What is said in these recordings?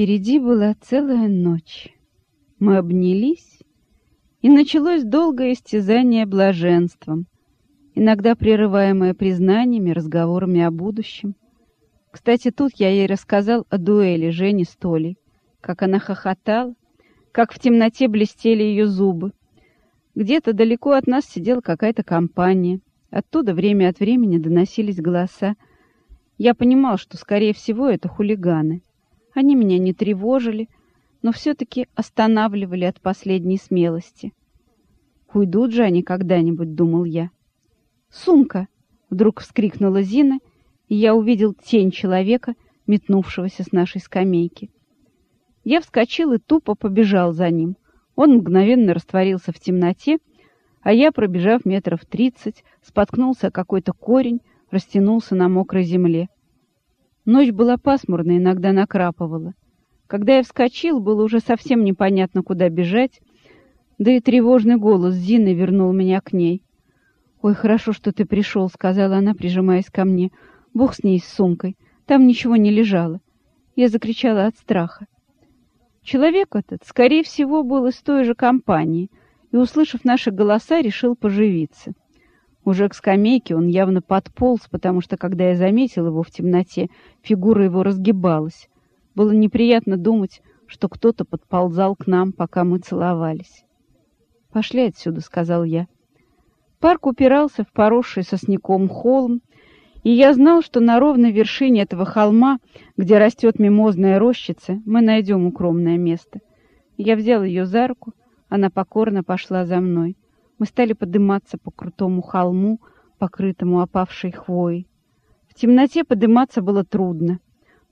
Впереди была целая ночь. Мы обнялись, и началось долгое истязание блаженством, иногда прерываемое признаниями, разговорами о будущем. Кстати, тут я ей рассказал о дуэли Жени с Толей, как она хохотала, как в темноте блестели ее зубы. Где-то далеко от нас сидела какая-то компания. Оттуда время от времени доносились голоса. Я понимал, что, скорее всего, это хулиганы. Они меня не тревожили, но все-таки останавливали от последней смелости. Уйдут же они когда-нибудь, думал я. «Сумка!» — вдруг вскрикнула Зина, и я увидел тень человека, метнувшегося с нашей скамейки. Я вскочил и тупо побежал за ним. Он мгновенно растворился в темноте, а я, пробежав метров тридцать, споткнулся о какой-то корень, растянулся на мокрой земле. Ночь была пасмурная, иногда накрапывала. Когда я вскочил, было уже совсем непонятно, куда бежать, да и тревожный голос Зины вернул меня к ней. «Ой, хорошо, что ты пришел», — сказала она, прижимаясь ко мне. «Бог с ней, с сумкой. Там ничего не лежало». Я закричала от страха. Человек этот, скорее всего, был из той же компании и, услышав наши голоса, решил поживиться. Уже к скамейке он явно подполз, потому что, когда я заметил его в темноте, фигура его разгибалась. Было неприятно думать, что кто-то подползал к нам, пока мы целовались. «Пошли отсюда», — сказал я. Парк упирался в поросший сосняком холм, и я знал, что на ровной вершине этого холма, где растет мимозная рощица, мы найдем укромное место. Я взял ее за руку, она покорно пошла за мной. Мы стали подниматься по крутому холму, покрытому опавшей хвоей. В темноте подниматься было трудно.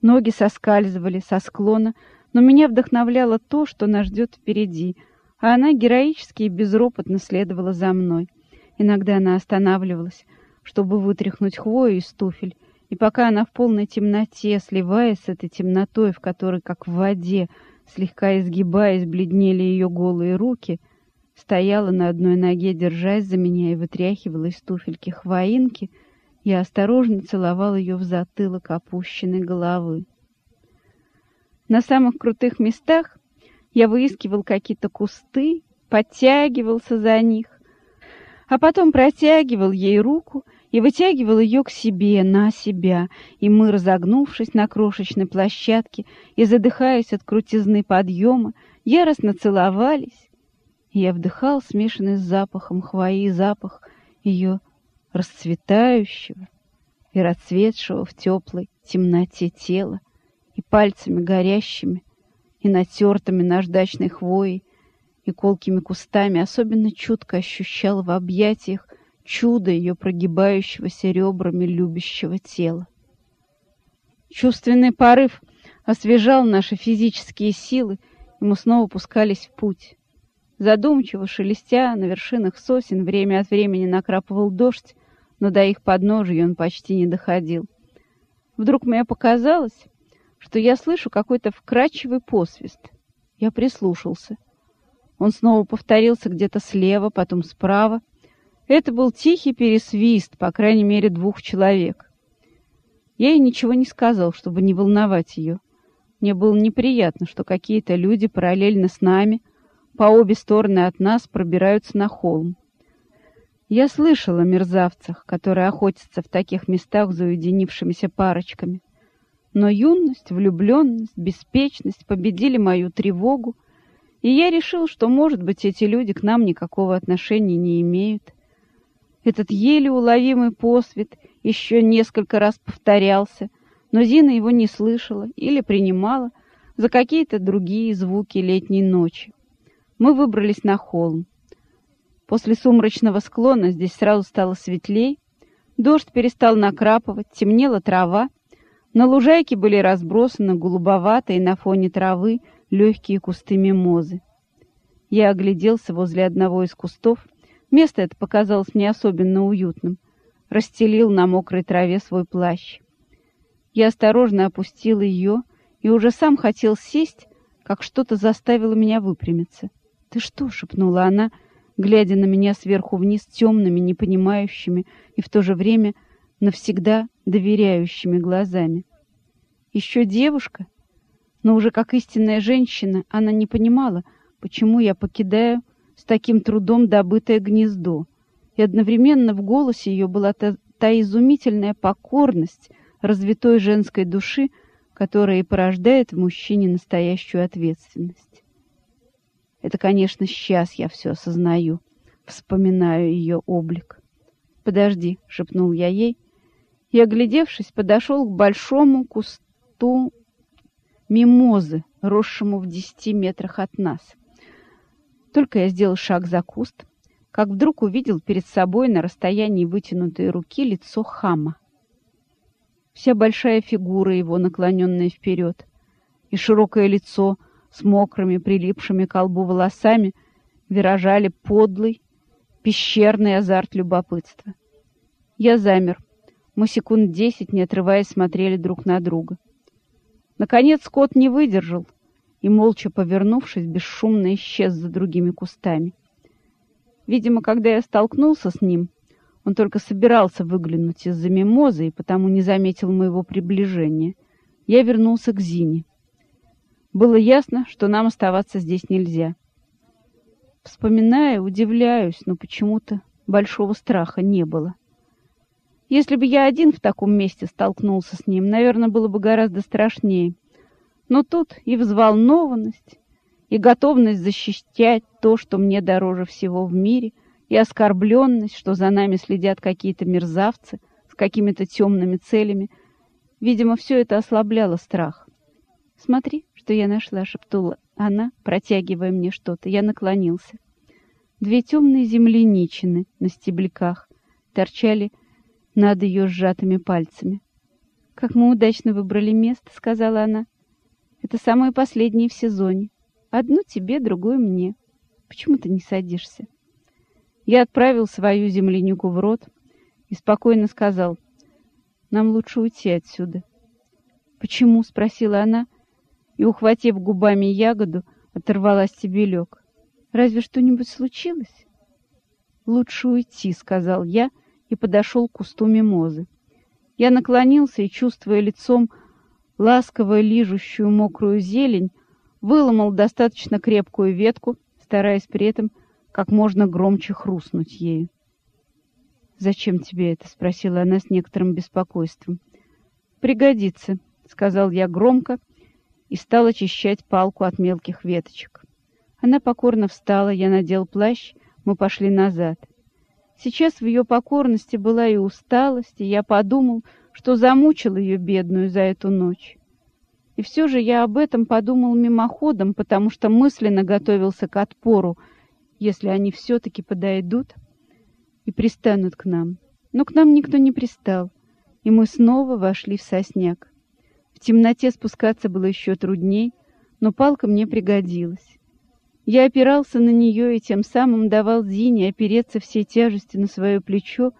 Ноги соскальзывали со склона, но меня вдохновляло то, что нас ждет впереди, а она героически и безропотно следовала за мной. Иногда она останавливалась, чтобы вытряхнуть хвою из туфель, и пока она в полной темноте, сливаясь с этой темнотой, в которой, как в воде, слегка изгибаясь, бледнели ее голые руки, стояла на одной ноге, держась за меня, и вытряхивала из туфельки хвоинки, я осторожно целовал ее в затылок опущенной головы. На самых крутых местах я выискивал какие-то кусты, подтягивался за них, а потом протягивал ей руку и вытягивал ее к себе, на себя, и мы, разогнувшись на крошечной площадке и задыхаясь от крутизны подъема, яростно целовались, я вдыхал смешанный с запахом хвои запах ее расцветающего и расцветшего в теплой темноте тела, и пальцами горящими, и натертыми наждачной хвоей, и колкими кустами особенно чутко ощущал в объятиях чудо ее прогибающегося ребрами любящего тела. Чувственный порыв освежал наши физические силы, и мы снова пускались в путь. Задумчиво шелестя на вершинах сосен время от времени накрапывал дождь, но до их подножия он почти не доходил. Вдруг мне показалось, что я слышу какой-то вкрадчивый посвист. Я прислушался — он снова повторился где-то слева, потом справа. Это был тихий пересвист, по крайней мере, двух человек. Я ей ничего не сказал, чтобы не волновать ее. Мне было неприятно, что какие-то люди параллельно с нами, по обе стороны от нас, пробираются на холм. Я слышала о мерзавцах, которые охотятся в таких местах за уединившимися парочками. Но юность, влюбленность, беспечность победили мою тревогу, и я решил, что, может быть, эти люди к нам никакого отношения не имеют. Этот еле уловимый посвет еще несколько раз повторялся, но Зина его не слышала или принимала за какие-то другие звуки летней ночи. Мы выбрались на холм. После сумрачного склона здесь сразу стало светлей, дождь перестал накрапывать, темнела трава, на лужайке были разбросаны голубоватые на фоне травы легкие кусты мимозы. Я огляделся возле одного из кустов. Место это показалось мне особенно уютным. Расстелил на мокрой траве свой плащ. Я осторожно опустил ее и уже сам хотел сесть, как что-то заставило меня выпрямиться. «Ты что?» — шепнула она, глядя на меня сверху вниз темными, непонимающими и в то же время навсегда доверяющими глазами. «Еще девушка?» Но уже как истинная женщина она не понимала, почему я покидаю с таким трудом добытое гнездо. И одновременно в голосе ее была та, та изумительная покорность развитой женской души, которая и порождает в мужчине настоящую ответственность. Это, конечно, сейчас я все осознаю, вспоминаю ее облик. «Подожди», — шепнул я ей, и, оглядевшись, подошел к большому кусту мимозы, росшему в десяти метрах от нас. Только я сделал шаг за куст, как вдруг увидел перед собой на расстоянии вытянутой руки лицо хама. Вся большая фигура его, наклоненная вперед, и широкое лицо с мокрыми, прилипшими к колбу волосами, выражали подлый, пещерный азарт любопытства. Я замер. Мы секунд десять, не отрываясь, смотрели друг на друга. Наконец кот не выдержал и, молча повернувшись, бесшумно исчез за другими кустами. Видимо, когда я столкнулся с ним, он только собирался выглянуть из-за мимозы и потому не заметил моего приближения. Я вернулся к Зине. Было ясно, что нам оставаться здесь нельзя. Вспоминая, удивляюсь, но почему-то большого страха не было. Если бы я один в таком месте столкнулся с ним, наверное, было бы гораздо страшнее. Но тут и взволнованность, и готовность защищать то, что мне дороже всего в мире, и оскорбленность, что за нами следят какие-то мерзавцы с какими-то темными целями. Видимо, все это ослабляло страх. «Смотри, что я нашла», — шептала она, протягивая мне что-то. Я наклонился. Две темные земляничины на стебляках торчали над ее сжатыми пальцами. «Как мы удачно выбрали место», — сказала она. «Это самое последнее в сезоне. Одну тебе, другую мне. Почему ты не садишься?» Я отправил свою землянику в рот и спокойно сказал, «Нам лучше уйти отсюда». «Почему?» — спросила она, и, ухватив губами ягоду, оторвала стебелек. «Разве что-нибудь случилось?» «Лучше уйти», — сказал я, — и подошел к кусту мимозы. Я наклонился и, чувствуя лицом ласково лижущую мокрую зелень, выломал достаточно крепкую ветку, стараясь при этом как можно громче хрустнуть ею. «Зачем тебе это?» — спросила она с некоторым беспокойством. «Пригодится», — сказал я громко и стал очищать палку от мелких веточек. Она покорно встала, я надел плащ, мы пошли назад. Сейчас в ее покорности была и усталость, и я подумал, что замучил ее бедную за эту ночь. И все же я об этом подумал мимоходом, потому что мысленно готовился к отпору, если они все-таки подойдут и пристанут к нам. Но к нам никто не пристал, и мы снова вошли в сосняк. В темноте спускаться было еще трудней, но палка мне пригодилась. Я опирался на нее и тем самым давал Зине опереться всей тяжести на свое плечо,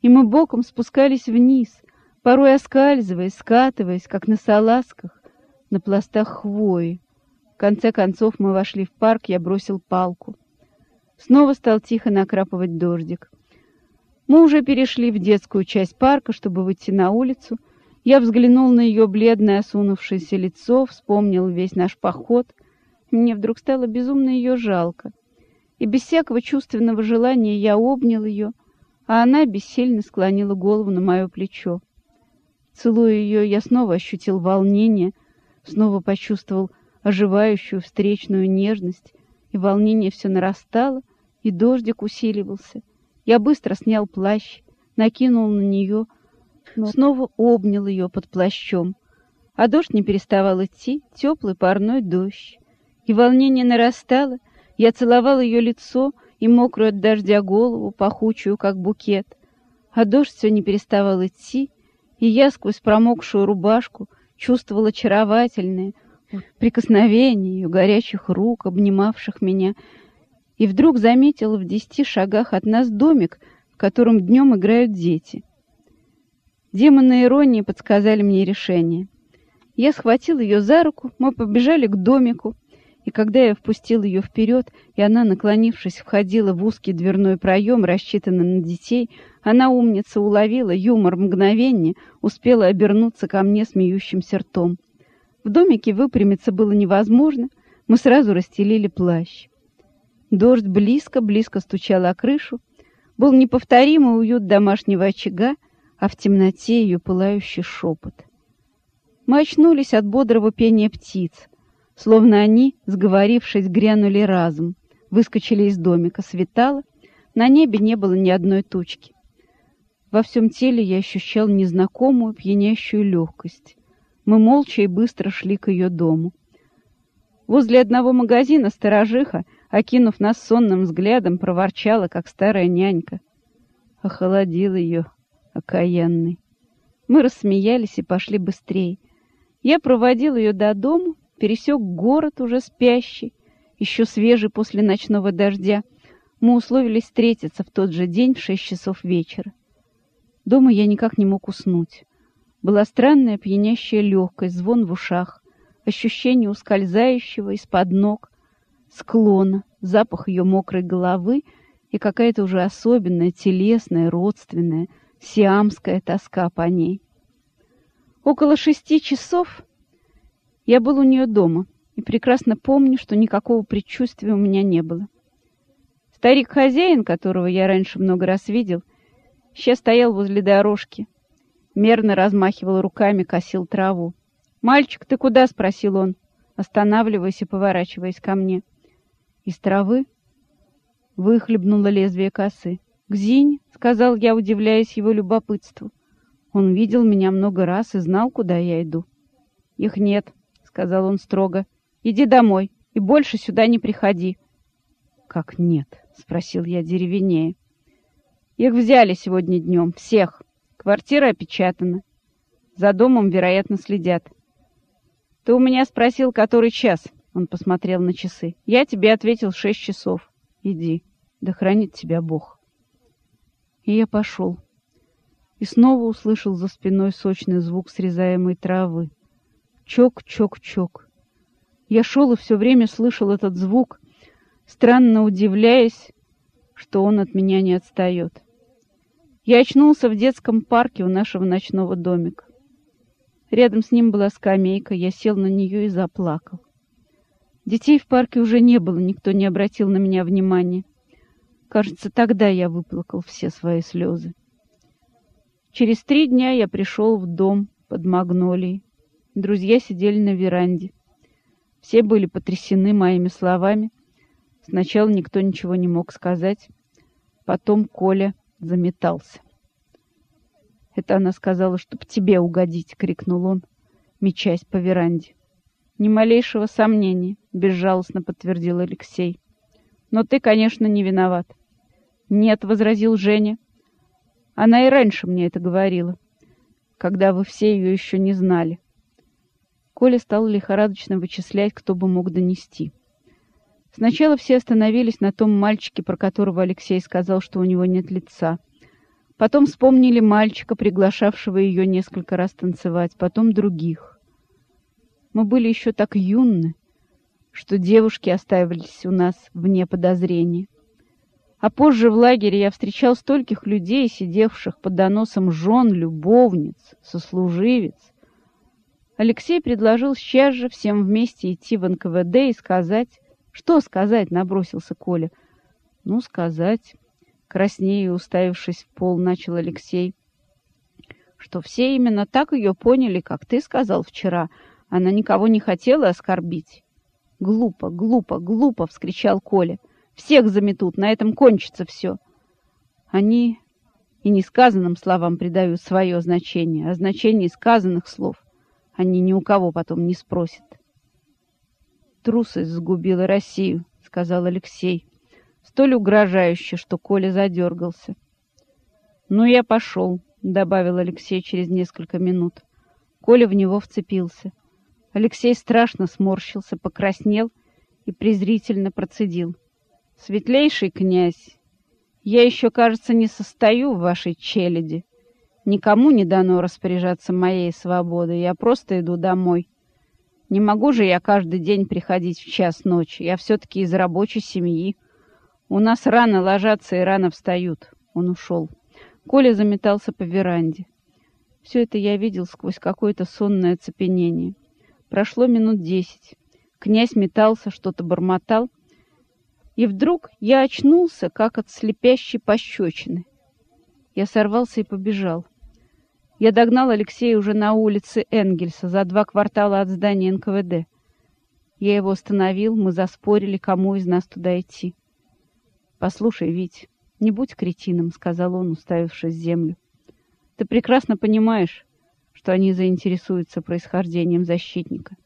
и мы боком спускались вниз, порой оскальзываясь, скатываясь, как на салазках, на пластах хвои. В конце концов мы вошли в парк, я бросил палку. Снова стал тихо накрапывать дождик. Мы уже перешли в детскую часть парка, чтобы выйти на улицу. Я взглянул на ее бледное осунувшееся лицо, вспомнил весь наш поход — мне вдруг стало безумно ее жалко, и без всякого чувственного желания я обнял ее, а она бессильно склонила голову на мое плечо. Целуя ее, я снова ощутил волнение, снова почувствовал оживающую встречную нежность, и волнение все нарастало, и дождик усиливался. Я быстро снял плащ, накинул на нее, снова обнял ее под плащом. А дождь не переставал идти, теплый парной дождь и волнение нарастало. Я целовал ее лицо и мокрую от дождя голову, пахучую, как букет. А дождь все не переставал идти, и я сквозь промокшую рубашку чувствовал очаровательное прикосновение ее горячих рук, обнимавших меня, и вдруг заметила в десяти шагах от нас домик, в котором днем играют дети. Демоны иронии подсказали мне решение. Я схватил ее за руку, мы побежали к домику, и когда я впустил ее вперед, и она, наклонившись, входила в узкий дверной проем, рассчитанный на детей, она, умница, уловила юмор мгновения, успела обернуться ко мне смеющимся ртом. В домике выпрямиться было невозможно, мы сразу расстелили плащ. Дождь близко-близко стучал о крышу, был неповторимый уют домашнего очага, а в темноте ее пылающий шепот. Мы очнулись от бодрого пения птиц, словно они, сговорившись, грянули разом, выскочили из домика, светало, на небе не было ни одной тучки. Во всем теле я ощущал незнакомую пьянящую легкость. Мы молча и быстро шли к ее дому. Возле одного магазина сторожиха, окинув нас сонным взглядом, проворчала, как старая нянька. Охолодил ее, окаянный. Мы рассмеялись и пошли быстрее. Я проводил ее до дому, пересек город уже спящий, еще свежий после ночного дождя. Мы условились встретиться в тот же день в шесть часов вечера. Дома я никак не мог уснуть. Была странная пьянящая легкость, звон в ушах, ощущение ускользающего из-под ног, склона, запах ее мокрой головы и какая-то уже особенная, телесная, родственная, сиамская тоска по ней. Около шести часов я был у нее дома и прекрасно помню, что никакого предчувствия у меня не было. Старик-хозяин, которого я раньше много раз видел, сейчас стоял возле дорожки, мерно размахивал руками, косил траву. «Мальчик, ты куда?» — спросил он, останавливаясь и поворачиваясь ко мне. Из травы выхлебнуло лезвие косы. «Гзинь», — сказал я, удивляясь его любопытству. Он видел меня много раз и знал, куда я иду. «Их нет», — сказал он строго. «Иди домой и больше сюда не приходи». «Как нет?» — спросил я деревенее. «Их взяли сегодня днем, всех. Квартира опечатана. За домом, вероятно, следят». «Ты у меня спросил, который час?» Он посмотрел на часы. «Я тебе ответил шесть часов. Иди, да хранит тебя Бог». И я пошел. И снова услышал за спиной сочный звук срезаемой травы. Чок-чок-чок. Я шел и все время слышал этот звук, странно удивляясь, что он от меня не отстает. Я очнулся в детском парке у нашего ночного домика. Рядом с ним была скамейка, я сел на нее и заплакал. Детей в парке уже не было, никто не обратил на меня внимания. Кажется, тогда я выплакал все свои слезы. Через три дня я пришел в дом под магнолией. Друзья сидели на веранде. Все были потрясены моими словами. Сначала никто ничего не мог сказать. Потом Коля заметался. «Это она сказала, чтоб тебе угодить!» — крикнул он, мечась по веранде. «Ни малейшего сомнения», — безжалостно подтвердил Алексей. «Но ты, конечно, не виноват. «Нет», — возразил Женя. «Она и раньше мне это говорила, когда вы все ее еще не знали». Коля стал лихорадочно вычислять, кто бы мог донести. Сначала все остановились на том мальчике, про которого Алексей сказал, что у него нет лица. Потом вспомнили мальчика, приглашавшего ее несколько раз танцевать, потом других. Мы были еще так юны, что девушки оставились у нас вне подозрения. А позже в лагере я встречал стольких людей, сидевших под доносом жен, любовниц, сослуживец. Алексей предложил сейчас же всем вместе идти в НКВД и сказать... Что сказать, набросился Коля. Ну, сказать. Краснее уставившись в пол, начал Алексей. Что все именно так ее поняли, как ты сказал вчера. Она никого не хотела оскорбить. Глупо, глупо, глупо, вскричал Коля. Всех заметут, на этом кончится все. Они и несказанным словам придают свое значение, а значение сказанных слов они ни у кого потом не спросят. «Трусость сгубила Россию», — сказал Алексей, столь угрожающе, что Коля задергался. «Ну, я пошел», — добавил Алексей через несколько минут. Коля в него вцепился. Алексей страшно сморщился, покраснел и презрительно процедил — Светлейший князь, я еще, кажется, не состою в вашей челяди. Никому не дано распоряжаться моей свободой, я просто иду домой. Не могу же я каждый день приходить в час ночи, я все-таки из рабочей семьи. У нас рано ложатся и рано встают. Он ушел. Коля заметался по веранде. Все это я видел сквозь какое-то сонное оцепенение. Прошло минут десять. Князь метался, что-то бормотал. И вдруг я очнулся, как от слепящей пощечины. Я сорвался и побежал. Я догнал Алексея уже на улице Энгельса, за два квартала от здания НКВД. Я его остановил, мы заспорили, кому из нас туда идти. «Послушай, Вить, не будь кретином», — сказал он, уставившись в землю. «Ты прекрасно понимаешь, что они заинтересуются происхождением защитника.